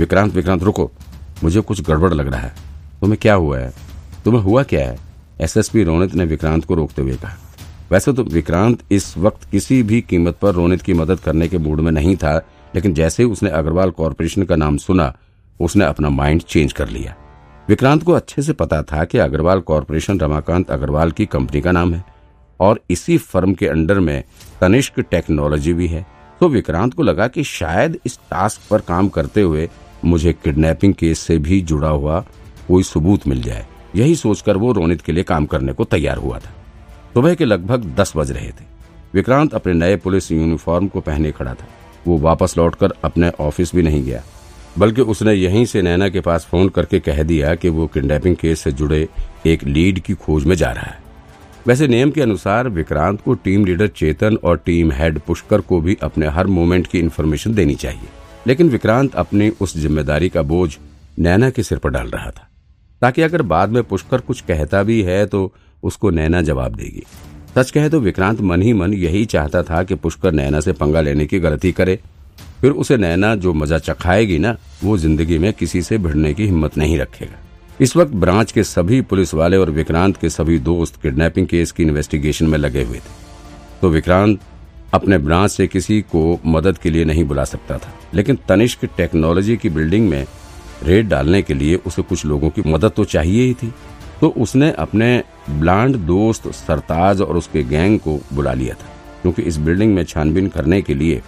विक्रांत विक्रांत, रुको। मुझे कुछ गड़बड़ लग रहा है। तुम्हें क्या हुआ है? तुम्हें हुआ क्या है? एसएसपी रोनित ने विक्रांत को रोकते हुए कहा। वैसे तो विक्रांत इस वक्त किसी भी कीमत पर रोनित की मदद करने के मूड में नहीं था, लेकिन जैसे ही उसने अग्रवाल कॉरपोरेशन का नाम सुना, उसने अपना माइंड चेंज कर लिया। विक्रांत को अच्छे से पता था कि अग्रवाल कॉरपोरेशन रमाकांत अग्रवाल की कंपनी का नाम है, और इसी फर्म के अंडर में तनिष्क टेक्नोलॉजी भी है। तो विक्रांत को लगा कि शायद इस टास्क पर काम करते हुए मुझे किडनैपिंग केस से भी जुड़ा हुआ कोई सबूत मिल जाए। यही सोचकर वो रोनित के लिए काम करने को तैयार हुआ था। सुबह के लगभग दस बज रहे थे। विक्रांत अपने नए पुलिस यूनिफॉर्म को पहने खड़ा था। वो वापस लौटकर अपने ऑफ़िस भी नहीं गया, बल्कि उसने यहीं से नैना के पास फ़ोन करके कह दिया कि वो किडनैपिंग केस से जुड़े एक लीड की खोज में जा रहा है। वैसे नियम के अनुसार विक्रांत को टीम लीडर चेतन और टीम हेड पुष्कर को भी अपने हर मोमेंट की इन्फॉर्मेशन देनी चाहिए। लेकिन विक्रांत अपनी उस ज़िम्मेदारी का बोझ नैना के सिर पर डाल रहा था, ताकि अगर बाद में पुष्कर कुछ कहता भी है तो उसको नैना जवाब देगी। सच कहे तो विक्रांत मन ही मन यही चाहता था कि पुष्कर नैना से पंगा लेने की गलती करे। फिर उसे नैना जो मज़ा चखाएगी ना, वो ज़िंदगी में किसी से भिड़ने की हिम्मत नहीं रखेगा। इस वक्त ब्रांच के सभी पुलिस वाले और विक्रांत के सभी दोस्त किडनैपिंग केस की इन्वेस्टिगेशन में लगे हुए थे। तो विक्रांत अपने ब्रांच से किसी को मदद के लिए नहीं बुला सकता था। लेकिन तनिष्क टेक्नोलॉजी की बिल्डिंग में रेड डालने के लिए उसे कुछ लोगों की मदद तो चाहिए ही थी। तो उसने अपने ब्लांड दोस्त सरताज और उसके गैंग को बुला लिया था, क्योंकि इस बिल्डिंग में छानबीन करने के लिए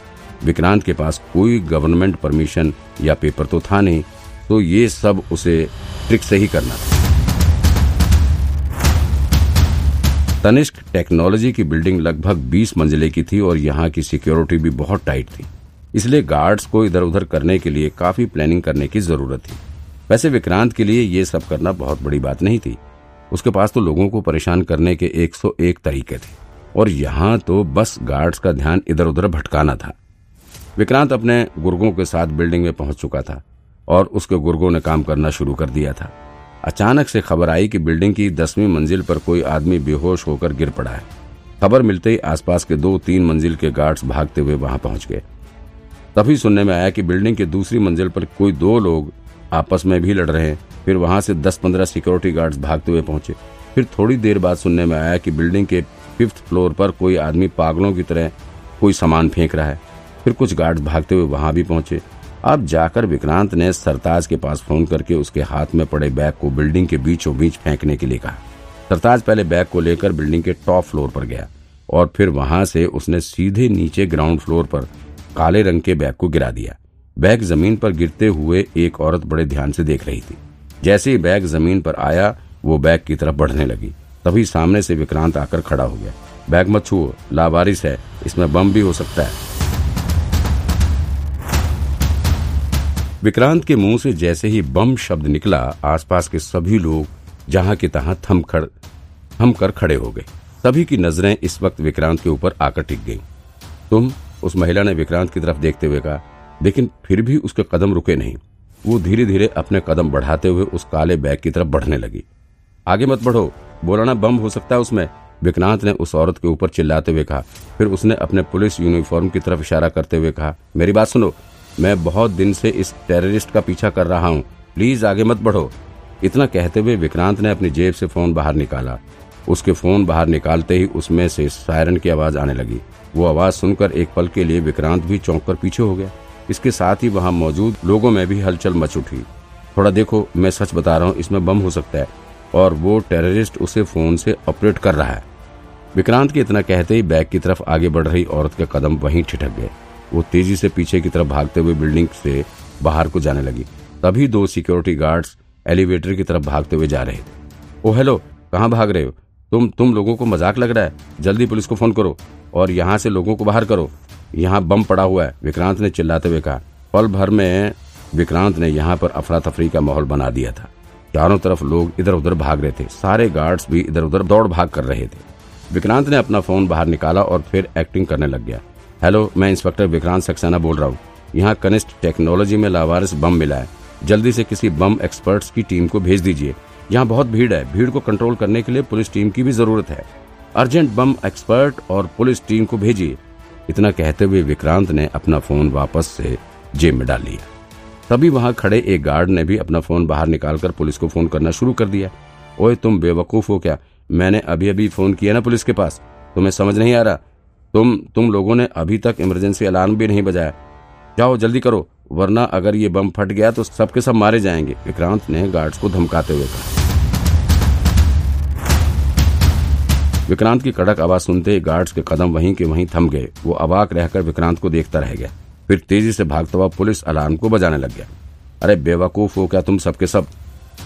विक्रांत के पास कोई गवर्नमेंट परमिशन या पेपर तो था नहीं। तो ये सब उसे ट्रिक से ही करना था। तनिष्क टेक्नोलॉजी की बिल्डिंग लगभग 20 मंजिले की थी और यहाँ की सिक्योरिटी भी बहुत टाइट थी। इसलिए गार्ड्स को इधर उधर करने के लिए काफ़ी प्लानिंग करने की ज़रूरत थी। वैसे विक्रांत के लिए ये सब करना बहुत बड़ी बात नहीं थी। उसके पास तो लोगों को परेशान करने के 101 तरीके थे। और यहाँ तो बस गार्ड्स का ध्यान इधर उधर भटकाना था। विक्रांत अपने गुर्गों के साथ बिल्डिंग में पहुँच चुका था और उसके गुर्गों ने काम करना शुरू कर दिया था। अचानक से खबर आई कि बिल्डिंग की दसवीं मंजिल पर कोई आदमी बेहोश होकर गिर पड़ा है। खबर मिलते ही आसपास के दो तीन मंजिल के गार्ड्स भागते हुए वहाँ पहुँच गए। तभी सुनने में आया कि बिल्डिंग की दूसरी मंजिल पर कोई दो लोग आपस में भी लड़ रहे हैं। फिर वहाँ से दस पंद्रह सिक्योरिटी गार्ड्स भागते हुए पहुँचे। फिर थोड़ी देर बाद सुनने में आया कि बिल्डिंग के फिफ्थ फ्लोर पर कोई आदमी पागलों की तरह कोई सामान फेंक रहा है। फिर कुछ गार्ड्स भागते हुए वहाँ भी पहुँचे। अब जाकर विक्रांत ने सरताज के पास फ़ोन करके उसके हाथ में पड़े बैग को बिल्डिंग के बीचों बीच फेंकने के लिए कहा। सरताज पहले बैग को लेकर बिल्डिंग के टॉप फ्लोर पर गया और फिर वहाँ से उसने सीधे नीचे ग्राउंड फ्लोर पर काले रंग के बैग को गिरा दिया। बैग ज़मीन पर गिरते हुए एक औरत बड़े ध्यान से देख रही थी। जैसे ही बैग ज़मीन पर आया, वो बैग की तरफ़ बढ़ने लगी। तभी सामने से विक्रांत आकर खड़ा हो गया। बैग मत छुओ, लावारिस है, इसमें बम भी हो सकता है। विक्रांत के मुँह से जैसे ही बम शब्द निकला, आसपास के सभी लोग जहाँ के तहां थम खड़ कर खड़े हो गए। सभी की नज़रें इस वक्त विक्रांत के ऊपर आकर टिक गईं। तुम, उस महिला ने विक्रांत की तरफ़ देखते हुए कहा, लेकिन फिर भी उसके कदम रुके नहीं। वो धीरे धीरे अपने कदम बढ़ाते हुए उस काले बैग की तरफ़ बढ़ने लगी। आगे मत बढ़ो बोलाना बम हो सकता है उसमें। विक्रांत ने उस औरत के ऊपर चिल्लाते हुए कहा। फिर उसने अपने पुलिस यूनिफॉर्म की तरफ़ इशारा करते हुए कहा, मेरी बात सुनो मैं बहुत दिन से इस टेररिस्ट का पीछा कर रहा हूँ। प्लीज़ आगे मत बढ़ो। इतना कहते हुए विक्रांत ने अपनी जेब से फ़ोन बाहर निकाला। उसके फ़ोन बाहर निकालते ही उसमें से सायरन की आवाज़ आने लगी। वो आवाज़ सुनकर एक पल के लिए विक्रांत भी चौंक कर पीछे हो गया। इसके साथ ही वहाँ मौजूद लोगों में भी हलचल मच उठी। थोड़ा देखो, मैं सच बता रहा हूँ, इसमें बम हो सकता है। और वो टेररिस्ट उसे फ़ोन से ऑपरेट कर रहा है। विक्रांत के इतना कहते ही बैग की तरफ़ आगे बढ़ रही औरत के कदम वहीं ठिठक गए। वो तेज़ी से पीछे की तरफ़ भागते हुए बिल्डिंग से बाहर को जाने लगी। तभी दो सिक्योरिटी गार्ड्स एलिवेटर की तरफ़ भागते हुए जा रहे थे। ओ हेलो कहाँ भाग रहे हो? तुम तुम लोगों को मज़ाक लग रहा है। जल्दी पुलिस को फ़ोन करो और यहाँ से लोगों को बाहर करो। यहाँ बम पड़ा हुआ है, विक्रांत ने चिल्लाते हुए कहा। पल भर में विक्रांत ने यहाँ पर अफरा तफरी का माहौल बना दिया था। चारों तरफ़ लोग इधर उधर भाग रहे थे। सारे गार्ड्स भी इधर उधर दौड़ भाग कर रहे थे। विक्रांत ने अपना फ़ोन बाहर निकाला और फिर एक्टिंग करने लग गया। हेलो, मैं इंस्पेक्टर विक्रांत सक्सेना बोल रहा हूँ। यहाँ कनिष्ठ टेक्नोलॉजी में लावारिस बम मिला है। जल्दी से किसी बम एक्सपर्ट्स की टीम को भेज दीजिए। यहाँ बहुत भीड़ है। भीड़ को कंट्रोल करने के लिए पुलिस टीम की भी ज़रूरत है। अर्जेंट बम एक्सपर्ट और पुलिस टीम को भेजिए। इतना कहते हुए विक्रांत ने अपना फ़ोन वापस से जेब में डाल लिया। तभी वहाँ खड़े एक गार्ड ने भी अपना फ़ोन बाहर निकालकर पुलिस को फ़ोन करना शुरू कर दिया। ओए, तुम बेवकूफ़ हो क्या? मैंने अभी अभी फ़ोन किया ना पुलिस के पास। तुम्हें समझ नहीं आ रहा? तुम तुम लोगों ने अभी तक इमरजेंसी अलार्म भी नहीं बजाया। जाओ, जल्दी करो, वरना अगर ये बम फट गया तो सबके सब मारे जाएँगे। विक्रांत ने गार्ड्स को धमकाते हुए कहा। विक्रांत की कड़क आवाज़ सुनते ही गार्ड्स के कदम वहीं के वहीं थम गए। वो अबाक रहकर विक्रांत को देखता रह गया। फिर तेज़ी से भागता हुआ पुलिस अलार्म को बजाने लग गया। अरे बेवकूफ़ हो क्या तुम सबके सब?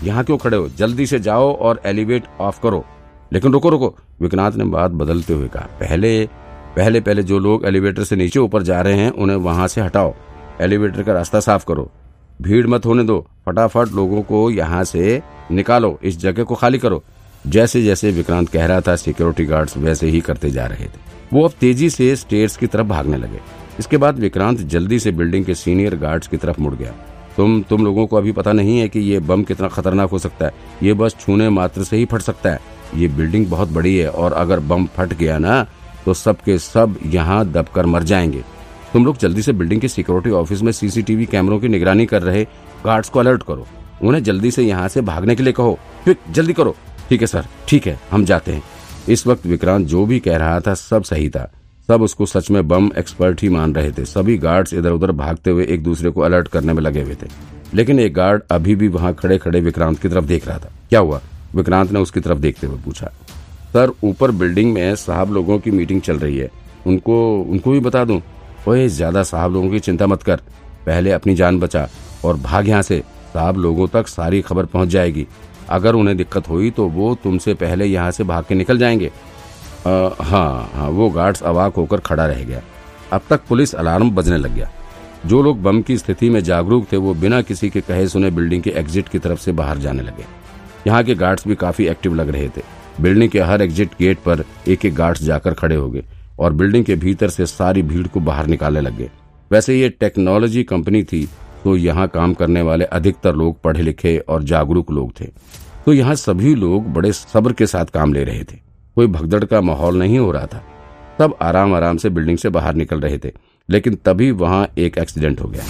यहाँ क्यों खड़े हो? जल्दी से जाओ और एलिवेट ऑफ़ करो। लेकिन रुको रुको। विक्रांत ने बात बदलते हुए कहा। पहले पहले पहले जो लोग एलिवेटर से नीचे ऊपर जा रहे हैं, उन्हें वहाँ से हटाओ। एलिवेटर का रास्ता साफ़ करो। भीड़ मत होने दो। फटाफट लोगों को यहाँ से निकालो। इस जगह को खाली करो। जैसे जैसे विक्रांत कह रहा था सिक्योरिटी गार्ड्स वैसे ही करते जा रहे थे। वो अब तेज़ी से स्टेयर्स की तरफ़ भागने लगे। इसके बाद विक्रांत जल्दी से बिल्डिंग के सीनियर गार्ड्स की तरफ़ मुड़ गया। तुम तुम लोगों को अभी पता नहीं है कि ये बम कितना खतरनाक हो सकता है। ये बस छूने मात्र से ही फट सकता है। ये बिल्डिंग बहुत बड़ी है और अगर बम फट गया ना तो सब के सब यहाँ दबकर मर जाएँगे। तुम लोग जल्दी से बिल्डिंग के सिक्योरिटी ऑफ़िस में सीसीटीवी कैमरों की निगरानी कर रहे गार्ड्स को अलर्ट करो। उन्हें जल्दी से यहाँ से भागने के लिए कहो। क्विक, जल्दी करो। ठीक है, सर। ठीक है, हम जाते हैं। इस वक्त विक्रांत जो भी कह रहा था, सब सही था। सब उसको सच में बम एक्सपर्ट ही मान रहे थे। सभी गार्ड्स इधर उधर भागते हुए एक दूसरे को अलर्ट करने में लगे हुए थे। लेकिन एक गार्ड अभी भी वहाँ खड़े खड़े विक्रांत की तरफ़ देख रहा था। क्या हुआ? विक्रांत ने उसकी तरफ़ देखते हुए पूछा। सर ऊपर बिल्डिंग में साहब लोगों की मीटिंग चल रही है। उनको उनको भी बता दूँ? ओए ज़्यादा साहब लोगों की चिंता मत कर। पहले अपनी जान बचा और भाग यहाँ से। साहब लोगों तक सारी खबर पहुँच जाएगी। अगर उन्हें दिक्कत हुई तो वो तुमसे पहले यहाँ से भाग के निकल जाएँगे। आ, हाँ हाँ वो गार्ड्स अवाक होकर खड़ा रह गया। अब तक पुलिस अलार्म बजने लग गया। जो लोग बम की स्थिति में जागरूक थे वो बिना किसी के कहे सुने बिल्डिंग के एग्जिट की तरफ़ से बाहर जाने लगे। यहाँ के गार्ड्स भी काफ़ी एक्टिव लग रहे थे। बिल्डिंग के हर एग्जिट गेट पर एक एक गार्ड्स जाकर खड़े हो गए और बिल्डिंग के भीतर से सारी भीड़ को बाहर निकालने लग। गए वैसे ये टेक्नोलॉजी कंपनी थी तो यहाँ काम करने वाले अधिकतर लोग पढ़े लिखे और जागरूक लोग थे। तो यहाँ सभी लोग बड़े सब्र के साथ काम ले रहे थे। कोई भगदड़ का माहौल नहीं हो रहा था। सब आराम आराम से बिल्डिंग से बाहर निकल रहे थे, लेकिन तभी वहाँ एक एक्सीडेंट हो गया।